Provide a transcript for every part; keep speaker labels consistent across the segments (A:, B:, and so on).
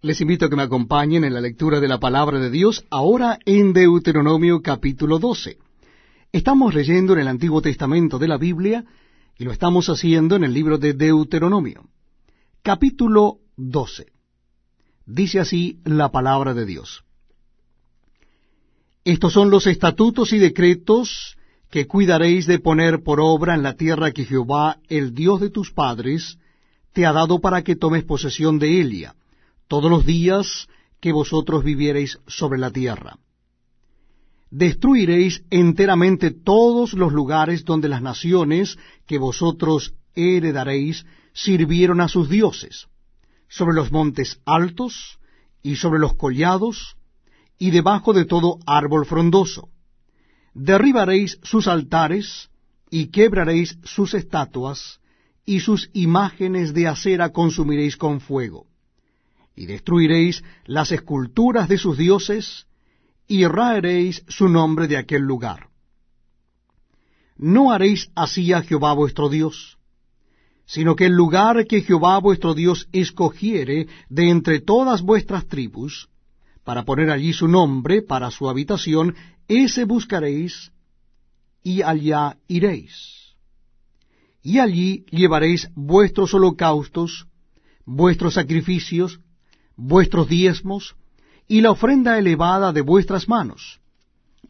A: Les invito a que me acompañen en la lectura de la palabra de Dios, ahora en Deuteronomio capítulo 12. Estamos leyendo en el Antiguo Testamento de la Biblia y lo estamos haciendo en el libro de Deuteronomio. Capítulo 12. Dice así la palabra de Dios. Estos son los estatutos y decretos que cuidaréis de poner por obra en la tierra que Jehová, el Dios de tus padres, te ha dado para que tomes posesión de ella, todos los días que vosotros viviereis sobre la tierra. Destruiréis enteramente todos los lugares donde las naciones que vosotros heredaréis sirvieron a sus dioses, sobre los montes altos y sobre los collados, y debajo de todo árbol frondoso. Derribaréis sus altares, y quebraréis sus estatuas, y sus imágenes de acera consumiréis con fuego. Y destruiréis las esculturas de sus dioses, y raeréis su nombre de aquel lugar. No haréis así a Jehová vuestro Dios, sino que el lugar que Jehová vuestro Dios escogiere de entre todas vuestras tribus, para poner allí su nombre para su habitación, ese buscaréis, y allá iréis y allí llevaréis vuestros holocaustos, vuestros sacrificios, vuestros diezmos, y la ofrenda elevada de vuestras manos,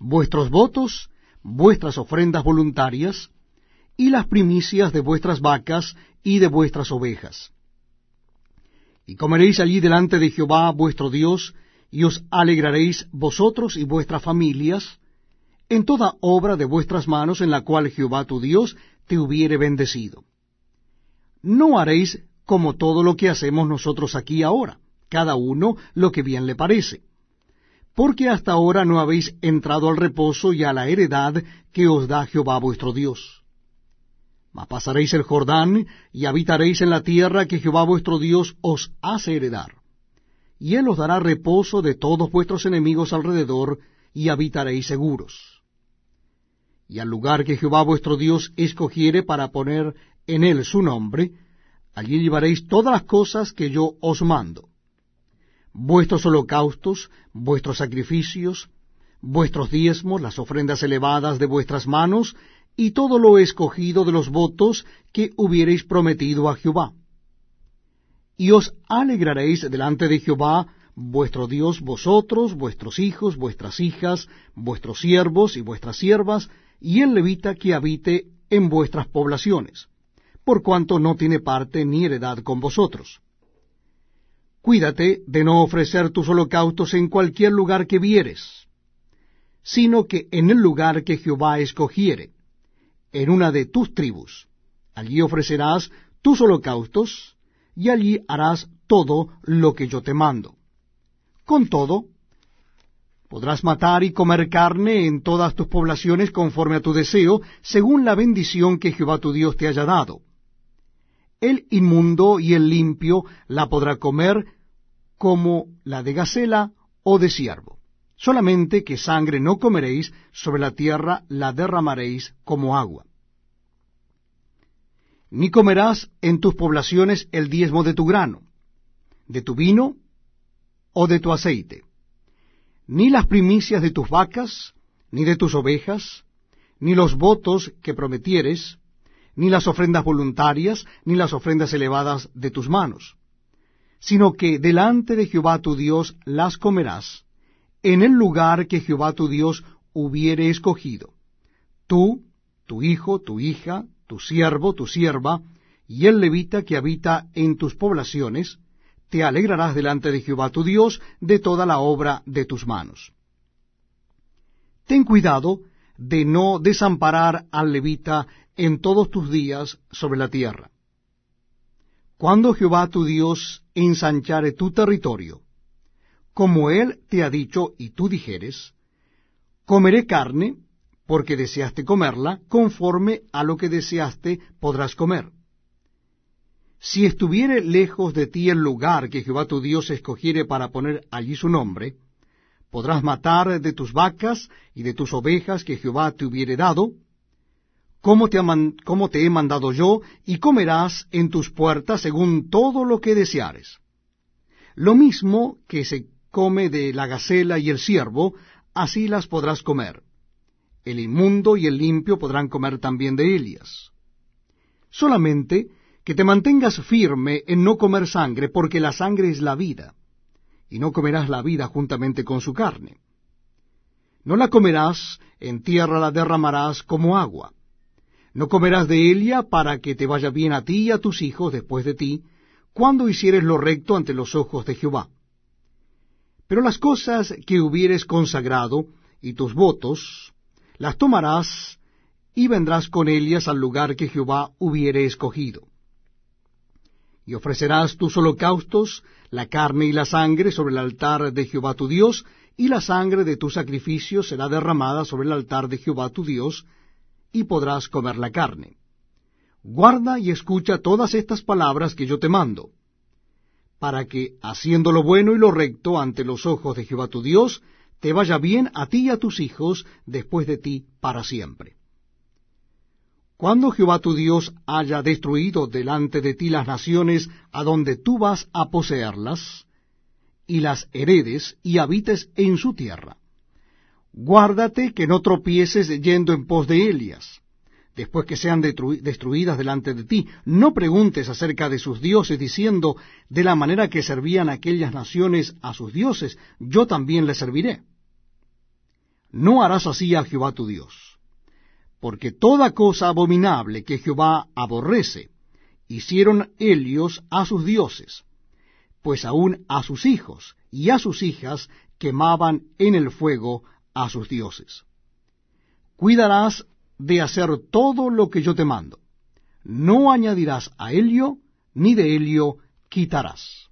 A: vuestros votos, vuestras ofrendas voluntarias, y las primicias de vuestras vacas y de vuestras ovejas. Y comeréis allí delante de Jehová vuestro Dios, y os alegraréis vosotros y vuestras familias, en toda obra de vuestras manos en la cual Jehová tu Dios te hubiere bendecido. No haréis como todo lo que hacemos nosotros aquí ahora, cada uno lo que bien le parece, porque hasta ahora no habéis entrado al reposo y a la heredad que os da Jehová vuestro Dios. Mas pasaréis el Jordán y habitaréis en la tierra que Jehová vuestro Dios os hace heredar, y él os dará reposo de todos vuestros enemigos alrededor, y habitaréis seguros. Y al lugar que Jehová vuestro Dios escogiere para poner en él su nombre, allí llevaréis todas las cosas que yo os mando, vuestros holocaustos, vuestros sacrificios, vuestros diezmos, las ofrendas elevadas de vuestras manos, y todo lo escogido de los votos que hubiereis prometido a Jehová. Y os alegraréis delante de Jehová vuestro Dios, vosotros, vuestros hijos, vuestras hijas, vuestros siervos y vuestras siervas, y el levita que habite en vuestras poblaciones, por cuanto no tiene parte ni heredad con vosotros. Cuídate de no ofrecer tus holocaustos en cualquier lugar que vieres, sino que en el lugar que Jehová escogiere, en una de tus tribus. Allí ofrecerás tus holocaustos, y allí harás todo lo que yo te mando. Con todo, Podrás matar y comer carne en todas tus poblaciones conforme a tu deseo, según la bendición que Jehová tu Dios te haya dado. El inmundo y el limpio la podrá comer como la de gacela o de siervo. Solamente que sangre no comeréis, sobre la tierra la derramaréis como agua. Ni comerás en tus poblaciones el diezmo de tu grano, de tu vino o de tu aceite ni las primicias de tus vacas, ni de tus ovejas, ni los votos que prometieres, ni las ofrendas voluntarias, ni las ofrendas elevadas de tus manos, sino que delante de Jehová tu Dios las comerás, en el lugar que Jehová tu Dios hubiere escogido. Tú, tu hijo, tu hija, tu siervo, tu sierva, y el levita que habita en tus poblaciones, te alegrarás delante de Jehová tu Dios de toda la obra de tus manos. Ten cuidado de no desamparar al levita en todos tus días sobre la tierra. Cuando Jehová tu Dios ensanchare tu territorio, como él te ha dicho y tú dijeres, comeré carne, porque deseaste comerla, conforme a lo que deseaste podrás comer. Si estuviere lejos de ti el lugar que Jehová tu Dios escogiere para poner allí su nombre, podrás matar de tus vacas y de tus ovejas que Jehová te hubiere dado, como te, he mandado yo, y comerás en tus puertas según todo lo que deseares. Lo mismo que se come de la gacela y el ciervo, así las podrás comer. El inmundo y el limpio podrán comer también de ellas. Solamente que te mantengas firme en no comer sangre, porque la sangre es la vida, y no comerás la vida juntamente con su carne. No la comerás, en tierra la derramarás como agua. No comerás de ella para que te vaya bien a ti y a tus hijos después de ti, cuando hicieres lo recto ante los ojos de Jehová. Pero las cosas que hubieres consagrado y tus votos, las tomarás y vendrás con ellas al lugar que Jehová hubiere escogido. Y ofrecerás tus holocaustos, la carne y la sangre sobre el altar de Jehová tu Dios, y la sangre de tu sacrificio será derramada sobre el altar de Jehová tu Dios, y podrás comer la carne. Guarda y escucha todas estas palabras que yo te mando, para que, haciendo lo bueno y lo recto ante los ojos de Jehová tu Dios, te vaya bien a ti y a tus hijos después de ti para siempre. Cuando Jehová tu Dios haya destruido delante de ti las naciones a donde tú vas a poseerlas, y las heredes y habites en su tierra. Guárdate que no tropieces yendo en pos de Elias, después que sean destruidas delante de ti. No preguntes acerca de sus dioses, diciendo, de la manera que servían aquellas naciones a sus dioses, yo también les serviré. No harás así a Jehová tu Dios, porque toda cosa abominable que Jehová aborrece, hicieron ellos a sus dioses pues aún a sus hijos y a sus hijas quemaban en el fuego a sus dioses. Cuidarás de hacer todo lo que yo te mando. No añadirás a ello, ni de ello quitarás.